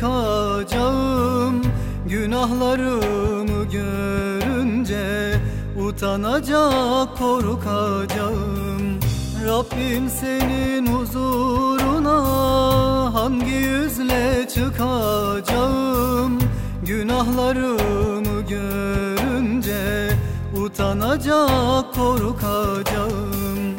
yüzle çıkacağım Günahlarımı görünce utanacak korkacağım. Rabbim senin huzuruna hangi yüzle çıkacağım? Günahlarımı görünce utanacak korkacağım.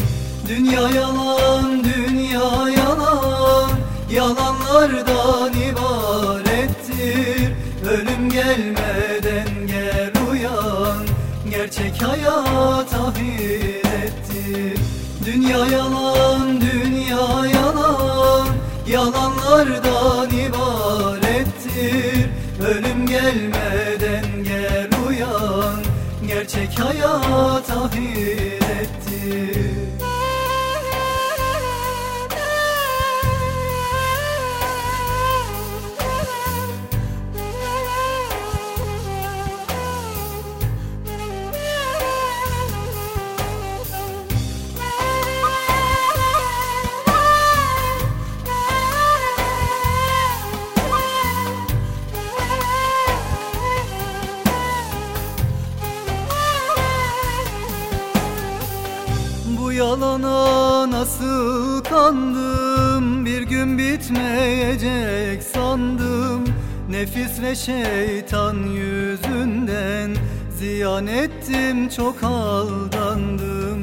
Dünya yalan, dünya yalan Yalanlardan ibarettir. Ölüm gelmeden gel uyan. Gerçek hayat ahirettir Dünya yalan, dünya yalan. Yalanlardan ibarettir. Ölüm gelmeden gel uyan. Gerçek hayat ahirettir yalana nasıl kandım? Bir gün bitmeyecek sandım. Nefis ve şeytan yüzünden Ziyan ettim çok aldandım.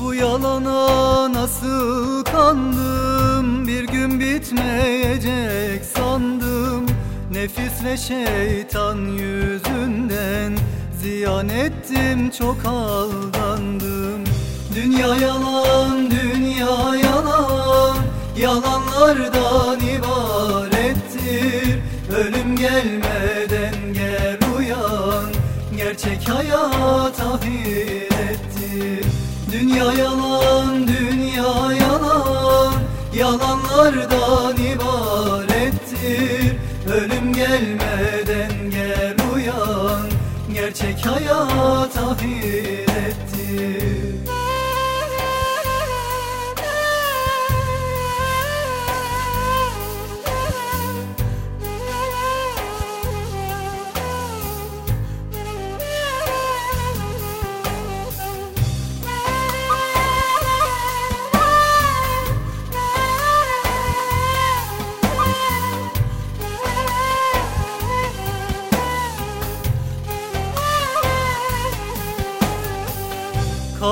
Bu yalana nasıl kandım? Bir gün bitmeyecek sandım. Nefis ve şeytan yüzünden Ziyan ettim çok aldandım Dünya yalan, dünya yalan. Yalanlardan ibarettir. Ölüm gelmeden gel uyan. Gerçek hayat ahirettir Dünya yalan, dünya yalan. Yalanlardan ibarettir. Ölüm gelmeden gel uyan. Gerçek hayat ahirettir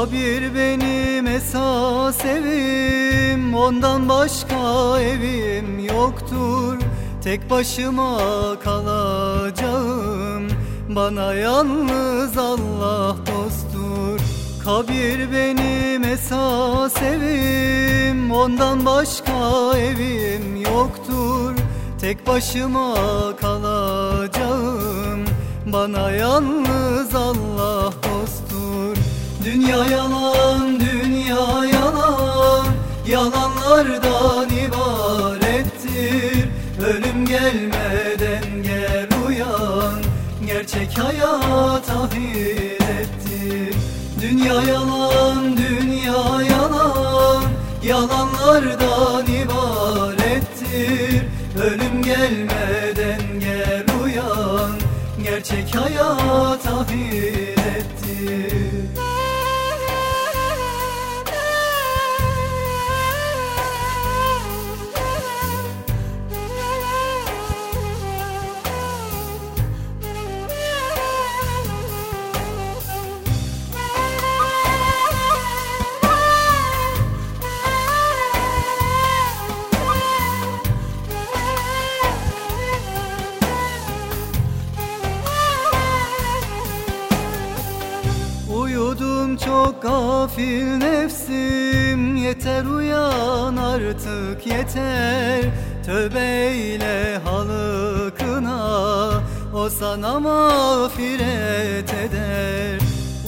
Kabir benim esas evim Ondan başka evim yoktur. Tek başıma kalacağım Bana yalnız Allah dosttur. Kabir benim esas evim Ondan başka evim yoktur. Tek başıma kalacağım Bana yalnız Allah Dünya yalan, dünya yalan. Yalanlardan ibarettir. Ölüm gelmeden gel uyan. Gerçek hayat ahirettir Dünya yalan, dünya yalan. Yalanlardan ibarettir. Ölüm gelmeden gel uyan. Gerçek hayat çok gafil nefsim. Yeter uyan artık yeter. Tövbe ile halkına. O sana mağfiret eder.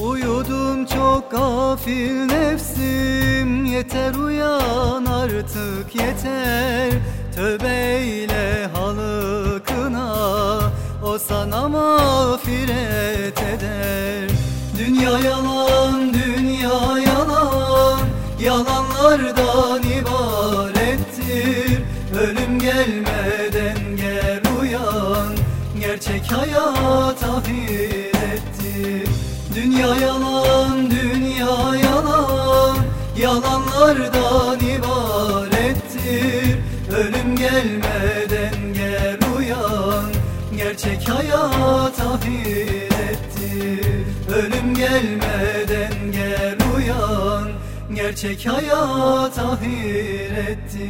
Uyudum çok gafil nefsim. Yeter uyan artık yeter. Tövbe ile halkına. O sana mağfiret eder Dünya yalan, dünya yalan. Yalanlardan ibarettir. Ölüm gelmeden gel uyan. Gerçek hayat ahirettir Dünya yalan, dünya yalan. Yalanlardan ibarettir Gerçek hayat ahirettir